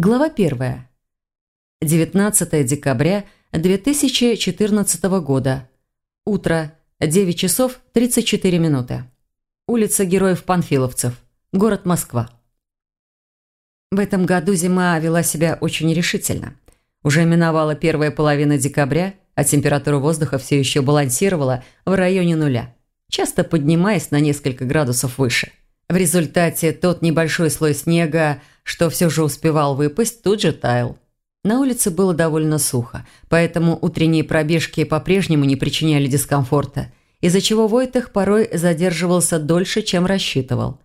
Глава 1. 19 декабря 2014 года. Утро. 9 часов 34 минуты. Улица Героев-Панфиловцев. Город Москва. В этом году зима вела себя очень решительно. Уже миновала первая половина декабря, а температура воздуха все еще балансировала в районе нуля, часто поднимаясь на несколько градусов выше. В результате тот небольшой слой снега, что все же успевал выпасть, тут же таял. На улице было довольно сухо, поэтому утренние пробежки по-прежнему не причиняли дискомфорта, из-за чего Войтах порой задерживался дольше, чем рассчитывал.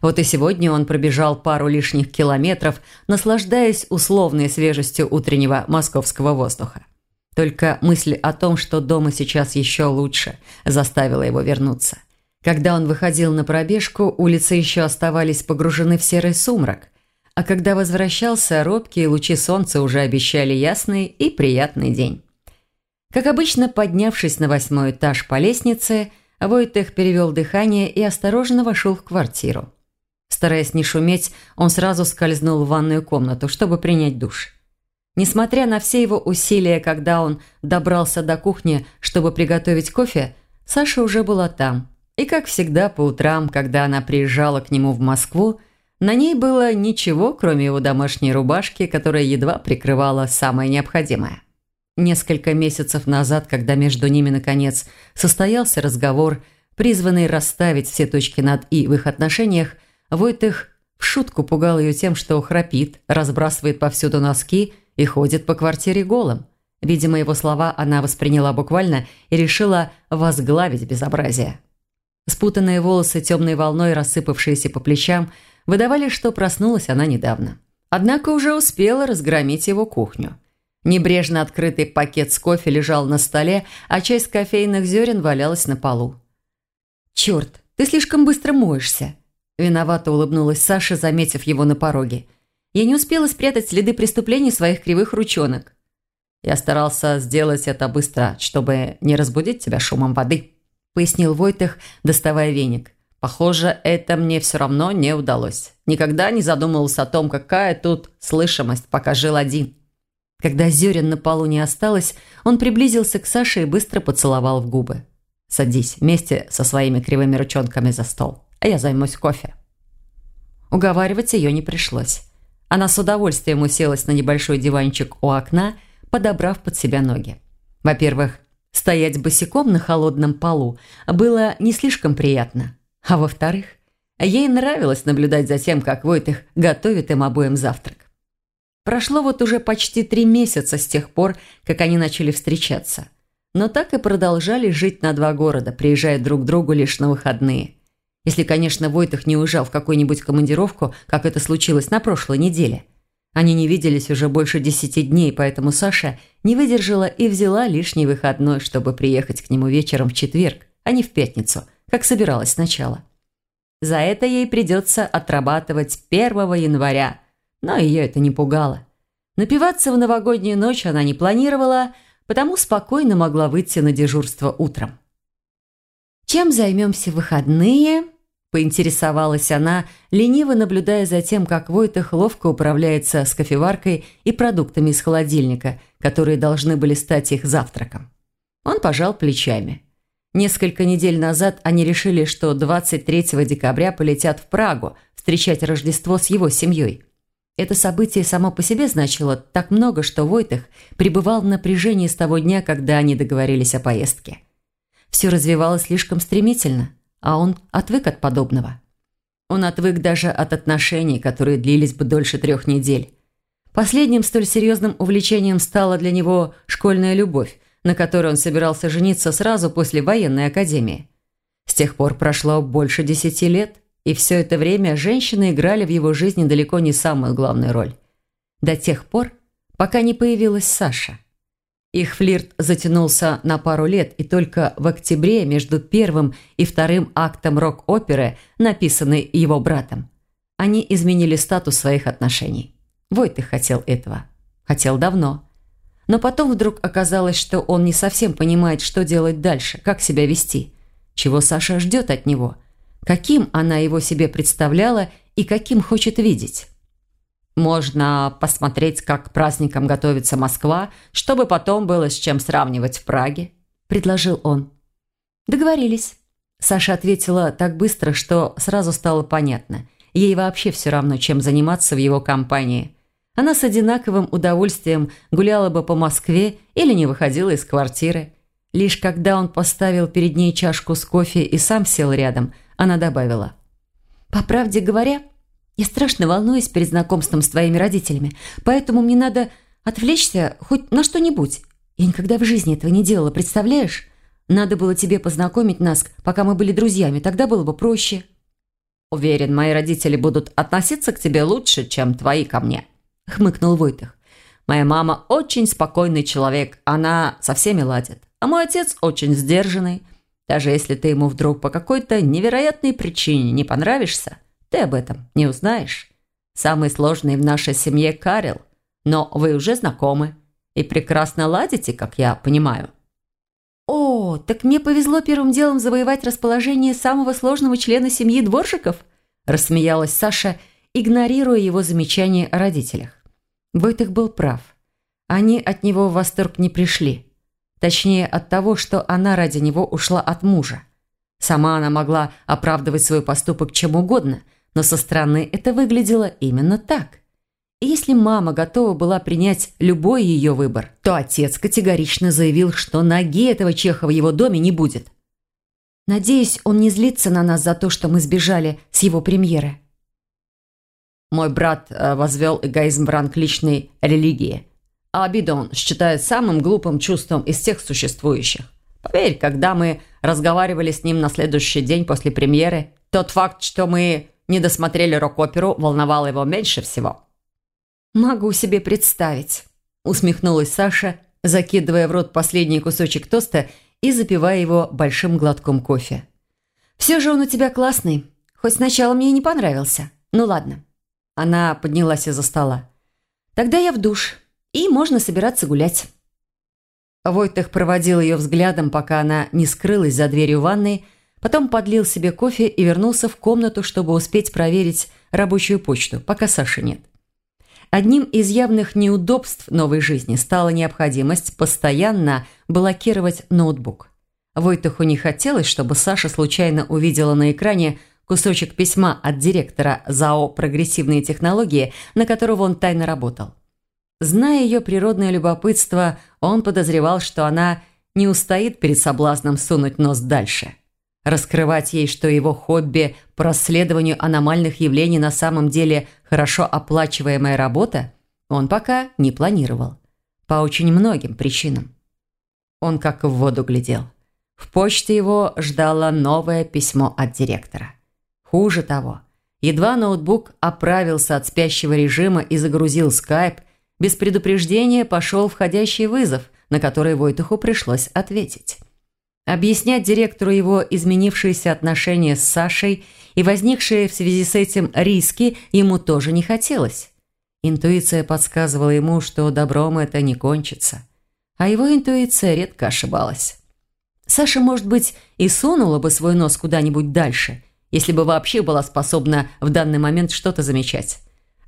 Вот и сегодня он пробежал пару лишних километров, наслаждаясь условной свежестью утреннего московского воздуха. Только мысль о том, что дома сейчас еще лучше, заставила его вернуться. Когда он выходил на пробежку, улицы еще оставались погружены в серый сумрак, а когда возвращался, робкие лучи солнца уже обещали ясный и приятный день. Как обычно, поднявшись на восьмой этаж по лестнице, Войтех перевел дыхание и осторожно вошел в квартиру. Стараясь не шуметь, он сразу скользнул в ванную комнату, чтобы принять душ. Несмотря на все его усилия, когда он добрался до кухни, чтобы приготовить кофе, Саша уже была там – и, как всегда, по утрам, когда она приезжала к нему в Москву, на ней было ничего, кроме его домашней рубашки, которая едва прикрывала самое необходимое. Несколько месяцев назад, когда между ними, наконец, состоялся разговор, призванный расставить все точки над «и» в их отношениях, Войтых в шутку пугал ее тем, что храпит, разбрасывает повсюду носки и ходит по квартире голым. Видимо, его слова она восприняла буквально и решила возглавить безобразие. Спутанные волосы темной волной, рассыпавшиеся по плечам, выдавали, что проснулась она недавно. Однако уже успела разгромить его кухню. Небрежно открытый пакет с кофе лежал на столе, а часть кофейных зерен валялась на полу. «Черт, ты слишком быстро моешься!» Виновато улыбнулась Саша, заметив его на пороге. «Я не успела спрятать следы преступлений своих кривых ручонок». «Я старался сделать это быстро, чтобы не разбудить тебя шумом воды», – пояснил Войтых, доставая веник. «Похоже, это мне все равно не удалось. Никогда не задумывался о том, какая тут слышимость, пока жил один». Когда зерен на полу не осталось, он приблизился к Саше и быстро поцеловал в губы. «Садись вместе со своими кривыми ручонками за стол, а я займусь кофе». Уговаривать ее не пришлось. Она с удовольствием уселась на небольшой диванчик у окна, подобрав под себя ноги. Во-первых, Стоять босиком на холодном полу было не слишком приятно. А во-вторых, ей нравилось наблюдать за тем, как Войтых готовит им обоим завтрак. Прошло вот уже почти три месяца с тех пор, как они начали встречаться. Но так и продолжали жить на два города, приезжая друг к другу лишь на выходные. Если, конечно, Войтых не уезжал в какую-нибудь командировку, как это случилось на прошлой неделе. Они не виделись уже больше десяти дней, поэтому Саша не выдержала и взяла лишний выходной, чтобы приехать к нему вечером в четверг, а не в пятницу, как собиралась сначала. За это ей придется отрабатывать 1 января, но ее это не пугало. Напиваться в новогоднюю ночь она не планировала, потому спокойно могла выйти на дежурство утром. «Чем займемся в выходные?» Поинтересовалась она, лениво наблюдая за тем, как Войтах ловко управляется с кофеваркой и продуктами из холодильника, которые должны были стать их завтраком. Он пожал плечами. Несколько недель назад они решили, что 23 декабря полетят в Прагу встречать Рождество с его семьей. Это событие само по себе значило так много, что Войтах пребывал в напряжении с того дня, когда они договорились о поездке. Все развивалось слишком стремительно – а он отвык от подобного. Он отвык даже от отношений, которые длились бы дольше трех недель. Последним столь серьезным увлечением стала для него школьная любовь, на которой он собирался жениться сразу после военной академии. С тех пор прошло больше десяти лет, и все это время женщины играли в его жизни далеко не самую главную роль. До тех пор, пока не появилась Саша – их флирт затянулся на пару лет, и только в октябре между первым и вторым актом рок-оперы, написанной его братом, они изменили статус своих отношений. Войтых хотел этого. Хотел давно. Но потом вдруг оказалось, что он не совсем понимает, что делать дальше, как себя вести, чего Саша ждет от него, каким она его себе представляла и каким хочет видеть. Можно посмотреть, как к праздникам готовится Москва, чтобы потом было с чем сравнивать в Праге», – предложил он. «Договорились». Саша ответила так быстро, что сразу стало понятно. Ей вообще все равно, чем заниматься в его компании. Она с одинаковым удовольствием гуляла бы по Москве или не выходила из квартиры. Лишь когда он поставил перед ней чашку с кофе и сам сел рядом, она добавила. «По правде говоря, я страшно волнуюсь перед знакомством с твоими родителями, поэтому мне надо отвлечься хоть на что-нибудь. Я никогда в жизни этого не делала, представляешь? Надо было тебе познакомить нас, пока мы были друзьями, тогда было бы проще». «Уверен, мои родители будут относиться к тебе лучше, чем твои ко мне», – хмыкнул Войтых. «Моя мама очень спокойный человек, она со всеми ладит. А мой отец очень сдержанный. Даже если ты ему вдруг по какой-то невероятной причине не понравишься, ты об этом не узнаешь. Самый сложный в нашей семье Карел, но вы уже знакомы и прекрасно ладите, как я понимаю». «О, так мне повезло первым делом завоевать расположение самого сложного члена семьи дворжиков?» рассмеялась Саша, игнорируя его замечание о родителях. Войтых был прав. Они от него в восторг не пришли. Точнее, от того, что она ради него ушла от мужа. Сама она могла оправдывать свой поступок чем угодно – но со стороны это выглядело именно так. И если мама готова была принять любой ее выбор, то отец категорично заявил, что ноги этого чеха в его доме не будет. Надеюсь, он не злится на нас за то, что мы сбежали с его премьеры. Мой брат э, возвел эгоизм в ранг личной религии, а обиду он считает самым глупым чувством из всех существующих. Поверь, когда мы разговаривали с ним на следующий день после премьеры, тот факт, что мы не досмотрели рок-оперу, волновало его меньше всего. «Могу себе представить», – усмехнулась Саша, закидывая в рот последний кусочек тоста и запивая его большим глотком кофе. «Все же он у тебя классный, хоть сначала мне и не понравился. Ну ладно». Она поднялась из-за стола. «Тогда я в душ, и можно собираться гулять». Войтых проводил ее взглядом, пока она не скрылась за дверью ванной, Потом подлил себе кофе и вернулся в комнату, чтобы успеть проверить рабочую почту, пока Саши нет. Одним из явных неудобств новой жизни стала необходимость постоянно блокировать ноутбук. Войтуху не хотелось, чтобы Саша случайно увидела на экране кусочек письма от директора ЗАО «Прогрессивные технологии», на которого он тайно работал. Зная ее природное любопытство, он подозревал, что она не устоит перед соблазном сунуть нос дальше – Раскрывать ей, что его хобби по расследованию аномальных явлений на самом деле хорошо оплачиваемая работа, он пока не планировал. По очень многим причинам. Он как в воду глядел. В почте его ждало новое письмо от директора. Хуже того, едва ноутбук оправился от спящего режима и загрузил скайп, без предупреждения пошел входящий вызов, на который Войтуху пришлось ответить. Объяснять директору его изменившиеся отношения с Сашей и возникшие в связи с этим риски ему тоже не хотелось. Интуиция подсказывала ему, что добром это не кончится. А его интуиция редко ошибалась. Саша, может быть, и сунула бы свой нос куда-нибудь дальше, если бы вообще была способна в данный момент что-то замечать.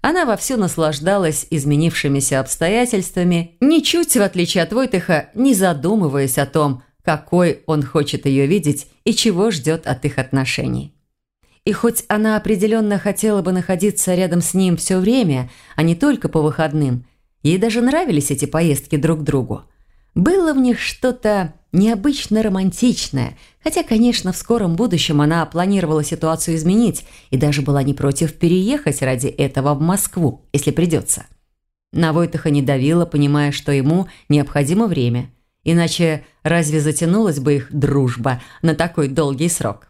Она вовсю наслаждалась изменившимися обстоятельствами, ничуть, в отличие от Войтыха, не задумываясь о том, какой он хочет ее видеть и чего ждет от их отношений. И хоть она определенно хотела бы находиться рядом с ним все время, а не только по выходным, ей даже нравились эти поездки друг к другу. Было в них что-то необычно романтичное, хотя, конечно, в скором будущем она планировала ситуацию изменить и даже была не против переехать ради этого в Москву, если придется. На Войтаха не давила, понимая, что ему необходимо время – Иначе разве затянулась бы их дружба на такой долгий срок?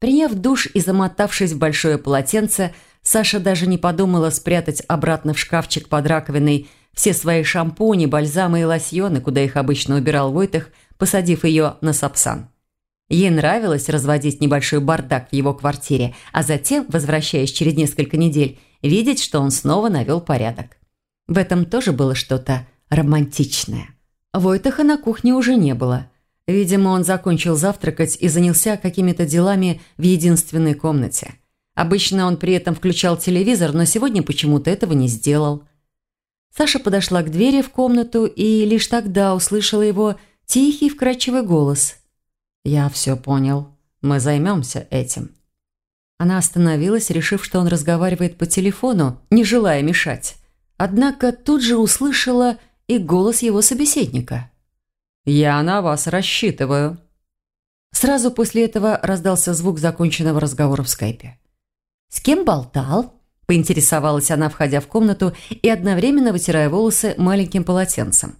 Приняв душ и замотавшись в большое полотенце, Саша даже не подумала спрятать обратно в шкафчик под раковиной все свои шампуни, бальзамы и лосьоны, куда их обычно убирал Войтых, посадив ее на сапсан. Ей нравилось разводить небольшой бардак в его квартире, а затем, возвращаясь через несколько недель, видеть, что он снова навел порядок. В этом тоже было что-то романтичное. Войтаха на кухне уже не было. Видимо, он закончил завтракать и занялся какими-то делами в единственной комнате. Обычно он при этом включал телевизор, но сегодня почему-то этого не сделал. Саша подошла к двери в комнату и лишь тогда услышала его тихий вкрадчивый голос. «Я все понял. Мы займемся этим». Она остановилась, решив, что он разговаривает по телефону, не желая мешать. Однако тут же услышала и голос его собеседника. «Я на вас рассчитываю». Сразу после этого раздался звук законченного разговора в скайпе. «С кем болтал?» – поинтересовалась она, входя в комнату и одновременно вытирая волосы маленьким полотенцем.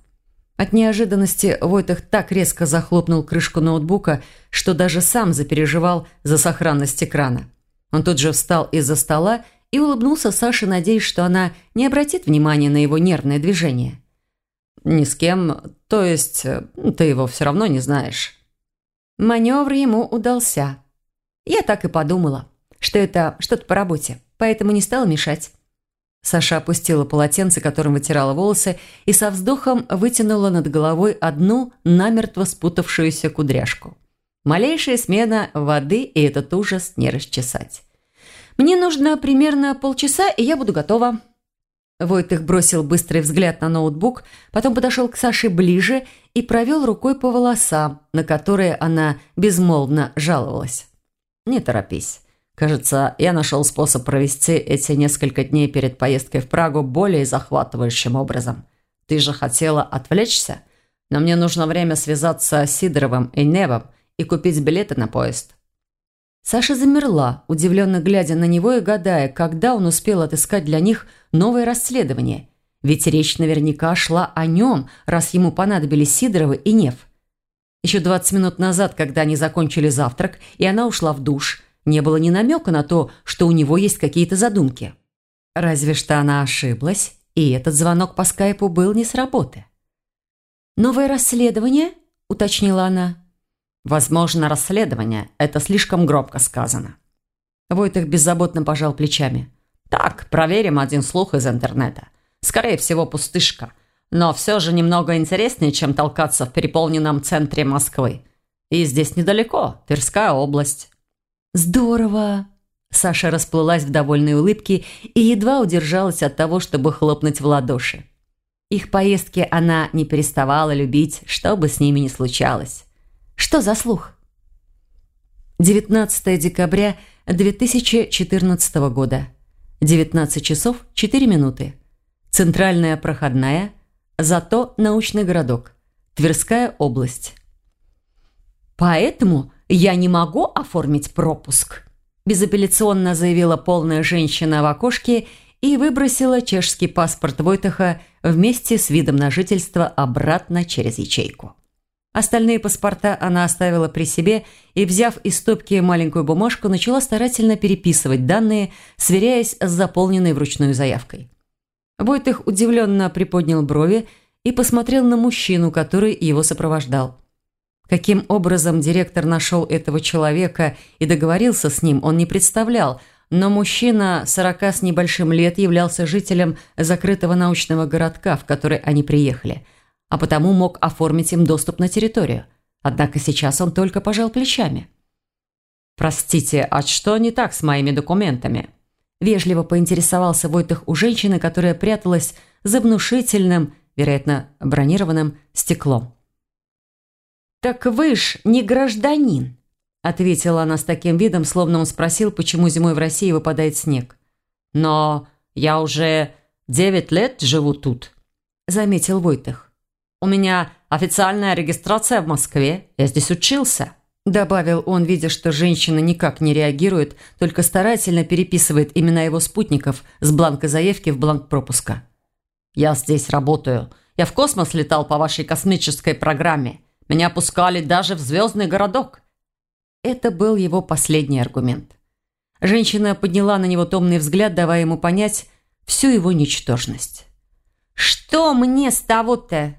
От неожиданности Войтах так резко захлопнул крышку ноутбука, что даже сам запереживал за сохранность экрана. Он тут же встал из-за стола и улыбнулся Саше, надеясь, что она не обратит внимания на его нервное движение. «Ни с кем, то есть ты его все равно не знаешь». Маневр ему удался. Я так и подумала, что это что-то по работе, поэтому не стала мешать. Саша опустила полотенце, которым вытирала волосы, и со вздохом вытянула над головой одну намертво спутавшуюся кудряшку. Малейшая смена воды, и этот ужас не расчесать. «Мне нужно примерно полчаса, и я буду готова». Войтых бросил быстрый взгляд на ноутбук, потом подошел к Саше ближе и провел рукой по волосам, на которые она безмолвно жаловалась. «Не торопись. Кажется, я нашел способ провести эти несколько дней перед поездкой в Прагу более захватывающим образом. Ты же хотела отвлечься, но мне нужно время связаться с Сидоровым и Невом и купить билеты на поезд». Саша замерла, удивленно глядя на него и гадая, когда он успел отыскать для них новое расследование. Ведь речь наверняка шла о нем, раз ему понадобились Сидоровы и Нев. Еще 20 минут назад, когда они закончили завтрак, и она ушла в душ, не было ни намека на то, что у него есть какие-то задумки. Разве что она ошиблась, и этот звонок по скайпу был не с работы. «Новое расследование?» – уточнила она. Возможно, расследование – это слишком громко сказано. Войтых беззаботно пожал плечами. Так, проверим один слух из интернета. Скорее всего, пустышка. Но все же немного интереснее, чем толкаться в переполненном центре Москвы. И здесь недалеко, Тверская область. Здорово! Саша расплылась в довольной улыбке и едва удержалась от того, чтобы хлопнуть в ладоши. Их поездки она не переставала любить, что бы с ними ни случалось. Что за слух? 19 декабря 2014 года. 19 часов 4 минуты. Центральная проходная. Зато научный городок. Тверская область. «Поэтому я не могу оформить пропуск», безапелляционно заявила полная женщина в окошке и выбросила чешский паспорт Войтаха вместе с видом на жительство обратно через ячейку. Остальные паспорта она оставила при себе и, взяв из стопки маленькую бумажку, начала старательно переписывать данные, сверяясь с заполненной вручную заявкой. Войтых удивленно приподнял брови и посмотрел на мужчину, который его сопровождал. Каким образом директор нашел этого человека и договорился с ним, он не представлял, но мужчина сорока с небольшим лет являлся жителем закрытого научного городка, в который они приехали – а потому мог оформить им доступ на территорию. Однако сейчас он только пожал плечами. «Простите, а что не так с моими документами?» Вежливо поинтересовался Войтых у женщины, которая пряталась за внушительным, вероятно, бронированным стеклом. «Так вы ж не гражданин», – ответила она с таким видом, словно он спросил, почему зимой в России выпадает снег. «Но я уже девять лет живу тут», – заметил Войтых. У меня официальная регистрация в Москве. Я здесь учился». Добавил он, видя, что женщина никак не реагирует, только старательно переписывает имена его спутников с бланка заявки в бланк пропуска. «Я здесь работаю. Я в космос летал по вашей космической программе. Меня пускали даже в звездный городок». Это был его последний аргумент. Женщина подняла на него томный взгляд, давая ему понять всю его ничтожность. «Что мне с того-то?»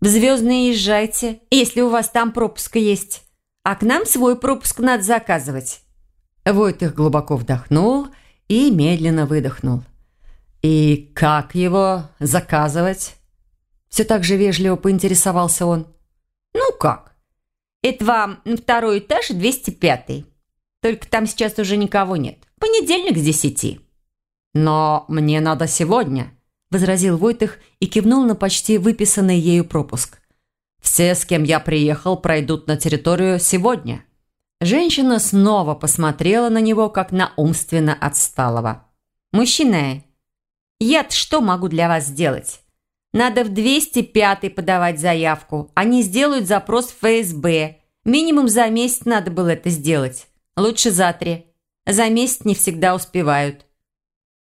В Звездные езжайте, если у вас там пропуск есть. А к нам свой пропуск надо заказывать». Войтых глубоко вдохнул и медленно выдохнул. «И как его заказывать?» Все так же вежливо поинтересовался он. «Ну как? Это вам второй этаж 205-й. Только там сейчас уже никого нет. Понедельник с десяти». «Но мне надо сегодня», – возразил Войтых и кивнул на почти выписанный ею пропуск. «Все, с кем я приехал, пройдут на территорию сегодня». Женщина снова посмотрела на него, как на умственно отсталого. «Мужчина, я что могу для вас сделать? Надо в 205 подавать заявку. Они сделают запрос в ФСБ. Минимум за месяц надо было это сделать. Лучше за три. За месяц не всегда успевают».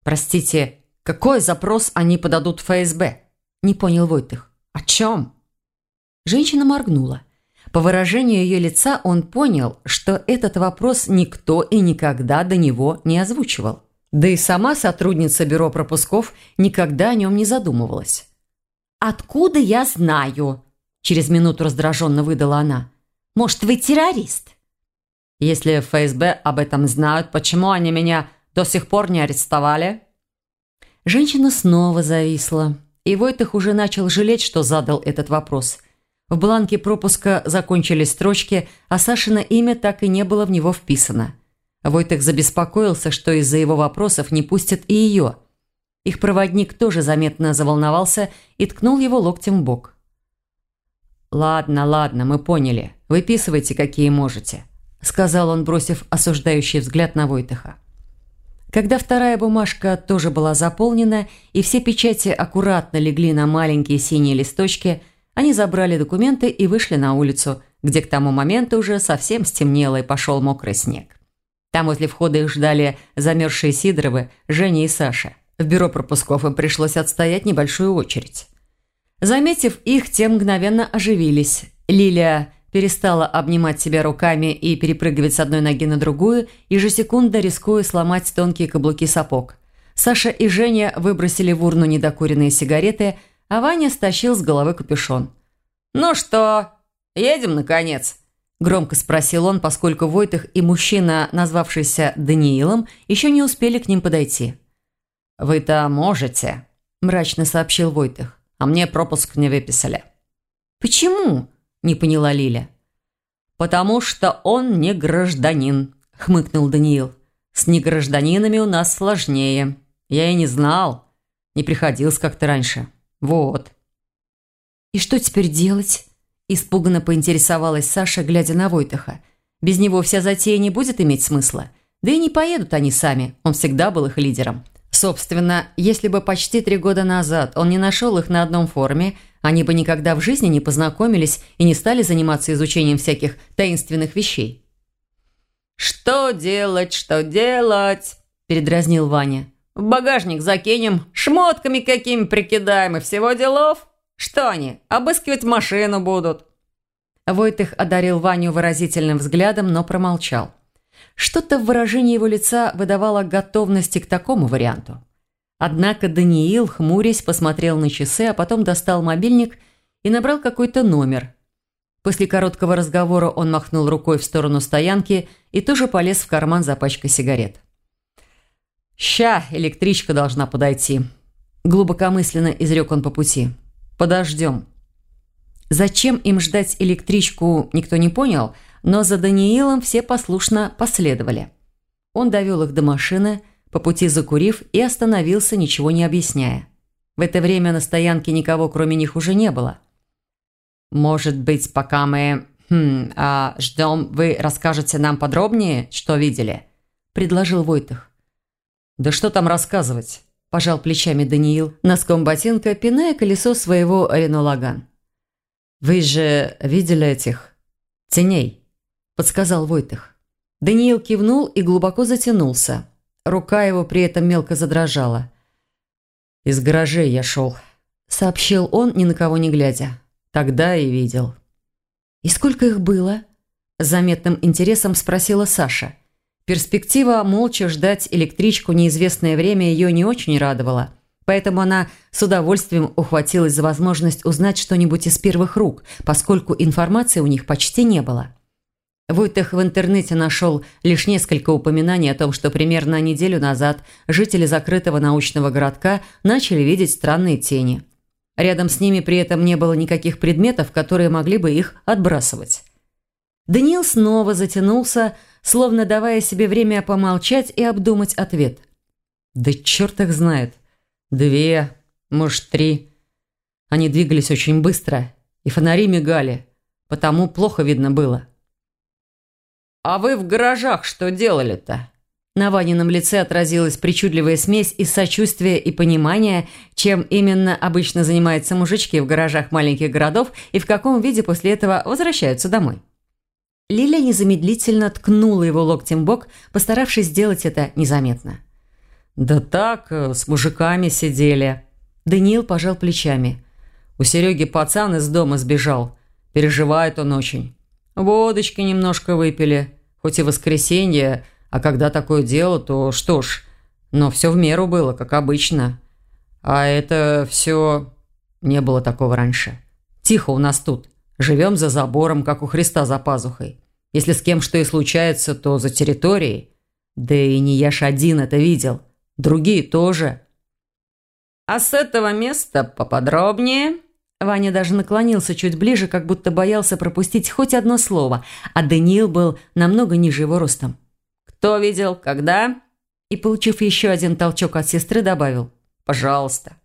«Простите, какой запрос они подадут в ФСБ?» Не понял Войтых. «О чем?» Женщина моргнула. По выражению ее лица он понял, что этот вопрос никто и никогда до него не озвучивал. Да и сама сотрудница бюро пропусков никогда о нем не задумывалась. «Откуда я знаю?» Через минуту раздраженно выдала она. «Может, вы террорист?» «Если ФСБ об этом знают, почему они меня до сих пор не арестовали?» Женщина снова зависла. И Войтых уже начал жалеть, что задал этот вопрос. В бланке пропуска закончились строчки, а Сашина имя так и не было в него вписано. Войтых забеспокоился, что из-за его вопросов не пустят и ее. Их проводник тоже заметно заволновался и ткнул его локтем в бок. «Ладно, ладно, мы поняли. Выписывайте, какие можете», – сказал он, бросив осуждающий взгляд на Войтыха. Когда вторая бумажка тоже была заполнена и все печати аккуратно легли на маленькие синие листочки – они забрали документы и вышли на улицу, где к тому моменту уже совсем стемнело и пошел мокрый снег. Там возле входа их ждали замерзшие Сидоровы, Женя и Саша. В бюро пропусков им пришлось отстоять небольшую очередь. Заметив их, те мгновенно оживились. Лилия перестала обнимать себя руками и перепрыгивать с одной ноги на другую, ежесекундно рискуя сломать тонкие каблуки сапог. Саша и Женя выбросили в урну недокуренные сигареты – а Ваня стащил с головы капюшон. «Ну что, едем, наконец?» Громко спросил он, поскольку Войтых и мужчина, назвавшийся Даниилом, еще не успели к ним подойти. «Вы-то можете», – мрачно сообщил Войтых, – «а мне пропуск не выписали». «Почему?» – не поняла Лиля. «Потому что он не гражданин», – хмыкнул Даниил. «С негражданинами у нас сложнее. Я и не знал. Не приходилось как-то раньше». «Вот». «И что теперь делать?» Испуганно поинтересовалась Саша, глядя на Войтаха. «Без него вся затея не будет иметь смысла. Да и не поедут они сами, он всегда был их лидером». Собственно, если бы почти три года назад он не нашел их на одном форуме, они бы никогда в жизни не познакомились и не стали заниматься изучением всяких таинственных вещей. «Что делать, что делать?» – передразнил Ваня. В багажник закинем, шмотками какими прикидаем и всего делов. Что они, обыскивать машину будут?» Войтых одарил Ваню выразительным взглядом, но промолчал. Что-то в выражении его лица выдавало готовности к такому варианту. Однако Даниил, хмурясь, посмотрел на часы, а потом достал мобильник и набрал какой-то номер. После короткого разговора он махнул рукой в сторону стоянки и тоже полез в карман за пачкой сигарет. «Ща электричка должна подойти», – глубокомысленно изрек он по пути. «Подождем». Зачем им ждать электричку, никто не понял, но за Даниилом все послушно последовали. Он довел их до машины, по пути закурив, и остановился, ничего не объясняя. В это время на стоянке никого, кроме них, уже не было. «Может быть, пока мы хм, а, ждем, вы расскажете нам подробнее, что видели?» – предложил Войтых. «Да что там рассказывать?» – пожал плечами Даниил, носком ботинка, пиная колесо своего Рено. «Вы же видели этих теней?» – подсказал Войтых. Даниил кивнул и глубоко затянулся. Рука его при этом мелко задрожала. «Из гаражей я шел», – сообщил он, ни на кого не глядя. «Тогда и видел». «И сколько их было?» – заметным интересом спросила Саша – Перспектива молча ждать электричку неизвестное время ее не очень радовала. Поэтому она с удовольствием ухватилась за возможность узнать что-нибудь из первых рук, поскольку информации у них почти не было. Войтех в интернете нашел лишь несколько упоминаний о том, что примерно неделю назад жители закрытого научного городка начали видеть странные тени. Рядом с ними при этом не было никаких предметов, которые могли бы их отбрасывать. Даниил снова затянулся, словно давая себе время помолчать и обдумать ответ. «Да черт их знает. Две, может, три». Они двигались очень быстро, и фонари мигали, потому плохо видно было. «А вы в гаражах что делали-то?» На Ванином лице отразилась причудливая смесь из сочувствия и понимания, чем именно обычно занимаются мужички в гаражах маленьких городов и в каком виде после этого возвращаются домой. Лиля незамедлительно ткнула его локтем в бок, постаравшись сделать это незаметно. «Да так, э, с мужиками сидели». Даниил пожал плечами. «У Сереги пацан из дома сбежал. Переживает он очень. Водочки немножко выпили. Хоть и воскресенье, а когда такое дело, то что ж, но все в меру было, как обычно. А это все... Не было такого раньше. Тихо у нас тут. Живем за забором, как у Христа за пазухой. Если с кем что и случается, то за территорией. Да и не я ж один это видел. Другие тоже. А с этого места поподробнее... Ваня даже наклонился чуть ближе, как будто боялся пропустить хоть одно слово, а Даниил был намного ниже его ростом. «Кто видел? Когда?» И, получив еще один толчок от сестры, добавил «Пожалуйста».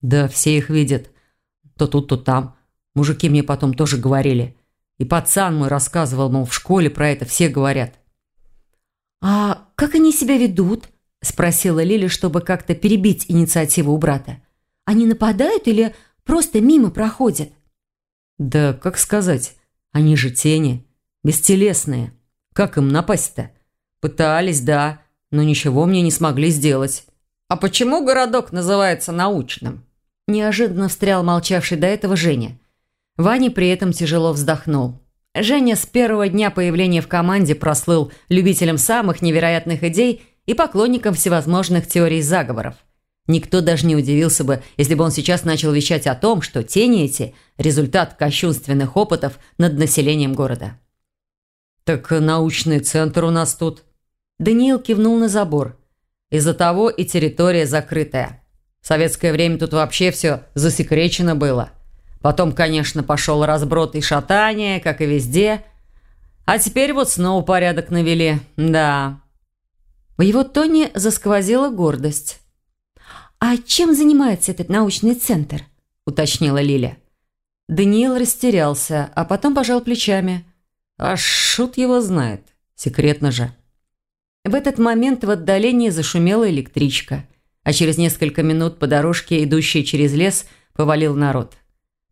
«Да, все их видят. То тут, то там. Мужики мне потом тоже говорили. И пацан мой рассказывал, мол, в школе про это все говорят». «А как они себя ведут?» – спросила Лили, чтобы как-то перебить инициативу у брата. «Они нападают или просто мимо проходят?» «Да, как сказать, они же тени, бестелесные. Как им напасть-то? Пытались, да, но ничего мне не смогли сделать. А почему городок называется научным? Неожиданно встрял молчавший до этого Женя. Ваня при этом тяжело вздохнул. Женя с первого дня появления в команде прослыл любителем самых невероятных идей и поклонником всевозможных теорий заговоров. Никто даже не удивился бы, если бы он сейчас начал вещать о том, что тени эти – результат кощунственных опытов над населением города. «Так научный центр у нас тут», Даниил кивнул на забор. Из-за того и территория закрытая. В советское время тут вообще все засекречено было. Потом, конечно, пошел разброд и шатание, как и везде. А теперь вот снова порядок навели. Да. В его тоне засквозила гордость. «А чем занимается этот научный центр?» – уточнила Лиля. Даниил растерялся, а потом пожал плечами. «А шут его знает. Секретно же». В этот момент в отдалении зашумела электричка, а через несколько минут по дорожке, идущей через лес, повалил народ.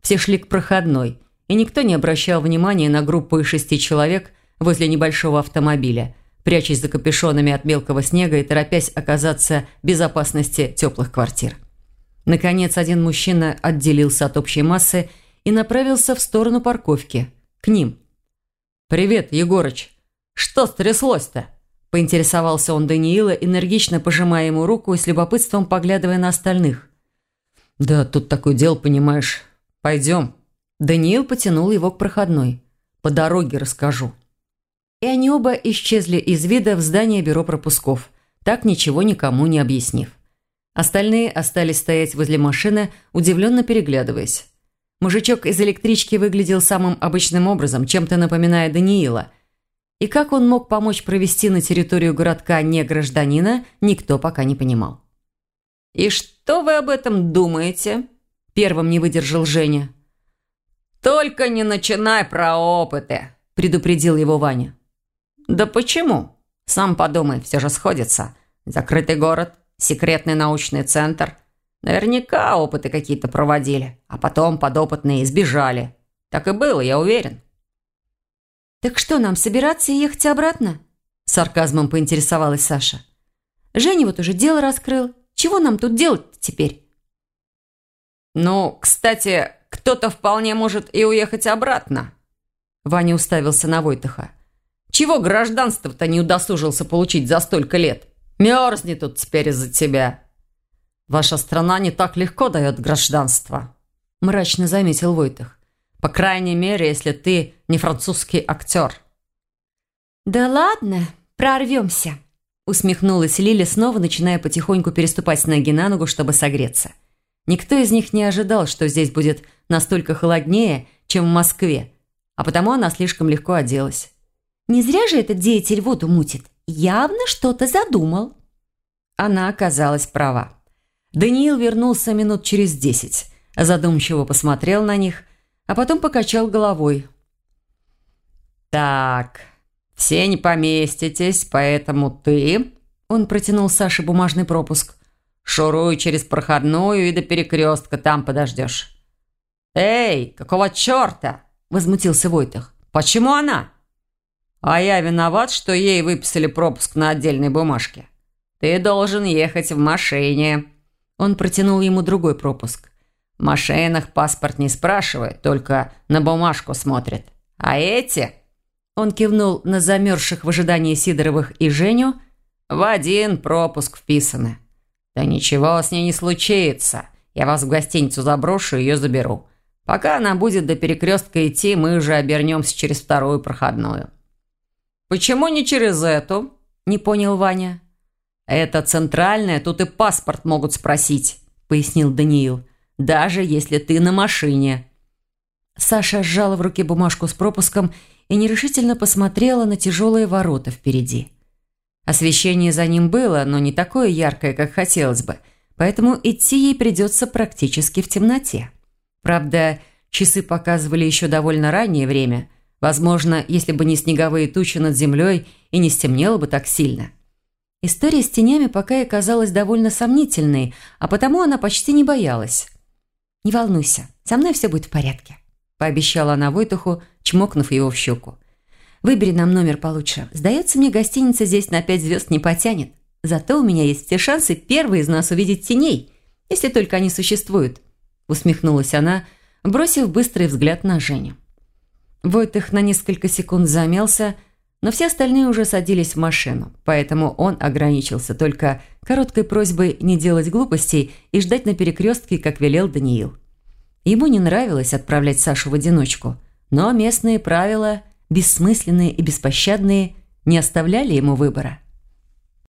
Все шли к проходной, и никто не обращал внимания на группу из шести человек возле небольшого автомобиля, прячась за капюшонами от мелкого снега и торопясь оказаться в безопасности теплых квартир. Наконец, один мужчина отделился от общей массы и направился в сторону парковки, к ним. «Привет, Егорыч! Что стряслось-то?» Поинтересовался он Даниила, энергично пожимая ему руку и с любопытством поглядывая на остальных. «Да тут такое дело, понимаешь. Пойдем». Даниил потянул его к проходной. «По дороге расскажу». И они оба исчезли из вида в здании бюро пропусков, так ничего никому не объяснив. Остальные остались стоять возле машины, удивленно переглядываясь. Мужичок из электрички выглядел самым обычным образом, чем-то напоминая Даниила – и как он мог помочь провести на территорию городка не гражданина, никто пока не понимал. «И что вы об этом думаете?» Первым не выдержал Женя. «Только не начинай про опыты», – предупредил его Ваня. «Да почему? Сам подумай, все же сходится. Закрытый город, секретный научный центр. Наверняка опыты какие-то проводили, а потом подопытные избежали. Так и было, я уверен». «Так что, нам собираться и ехать обратно?» Сарказмом поинтересовалась Саша. «Женя вот уже дело раскрыл. Чего нам тут делать теперь?» «Ну, кстати, кто-то вполне может и уехать обратно». Ваня уставился на Войтаха. «Чего гражданство-то не удосужился получить за столько лет? Мерзнет тут теперь из-за тебя». «Ваша страна не так легко дает гражданство», – мрачно заметил Войтах. По крайней мере, если ты не французский актер». «Да ладно, прорвемся», – усмехнулась Лили, снова начиная потихоньку переступать с ноги на ногу, чтобы согреться. Никто из них не ожидал, что здесь будет настолько холоднее, чем в Москве, а потому она слишком легко оделась. Не зря же этот деятель воду мутит. Явно что-то задумал. Она оказалась права. Даниил вернулся минут через десять, задумчиво посмотрел на них, а потом покачал головой. «Так, все не поместитесь, поэтому ты...» Он протянул Саше бумажный пропуск. «Шуруй через проходную и до перекрестка, там подождешь». «Эй, какого черта?» – возмутился Войтах. «Почему она?» «А я виноват, что ей выписали пропуск на отдельной бумажке. Ты должен ехать в машине». Он протянул ему другой пропуск. В машинах паспорт не спрашивает, только на бумажку смотрит. А эти...» Он кивнул на замерзших в ожидании Сидоровых и Женю. «В один пропуск вписаны». «Да ничего с ней не случится. Я вас в гостиницу заброшу и ее заберу. Пока она будет до перекрестка идти, мы уже обернемся через вторую проходную». «Почему не через эту?» – не понял Ваня. «Это центральная, тут и паспорт могут спросить», – пояснил Даниил. «Даже если ты на машине». Саша сжала в руке бумажку с пропуском и нерешительно посмотрела на тяжелые ворота впереди. Освещение за ним было, но не такое яркое, как хотелось бы, поэтому идти ей придется практически в темноте. Правда, часы показывали еще довольно раннее время – Возможно, если бы не снеговые тучи над землей и не стемнело бы так сильно. История с тенями пока и казалась довольно сомнительной, а потому она почти не боялась. «Не волнуйся, со мной все будет в порядке», – пообещала она Войтуху, чмокнув его в щеку. «Выбери нам номер получше. Сдается мне, гостиница здесь на пять звезд не потянет. Зато у меня есть все шансы первые из нас увидеть теней, если только они существуют», – усмехнулась она, бросив быстрый взгляд на Женю. Войтых на несколько секунд замялся, но все остальные уже садились в машину, поэтому он ограничился только короткой просьбой не делать глупостей и ждать на перекрестке, как велел Даниил. Ему не нравилось отправлять Сашу в одиночку, но местные правила, бессмысленные и беспощадные, не оставляли ему выбора –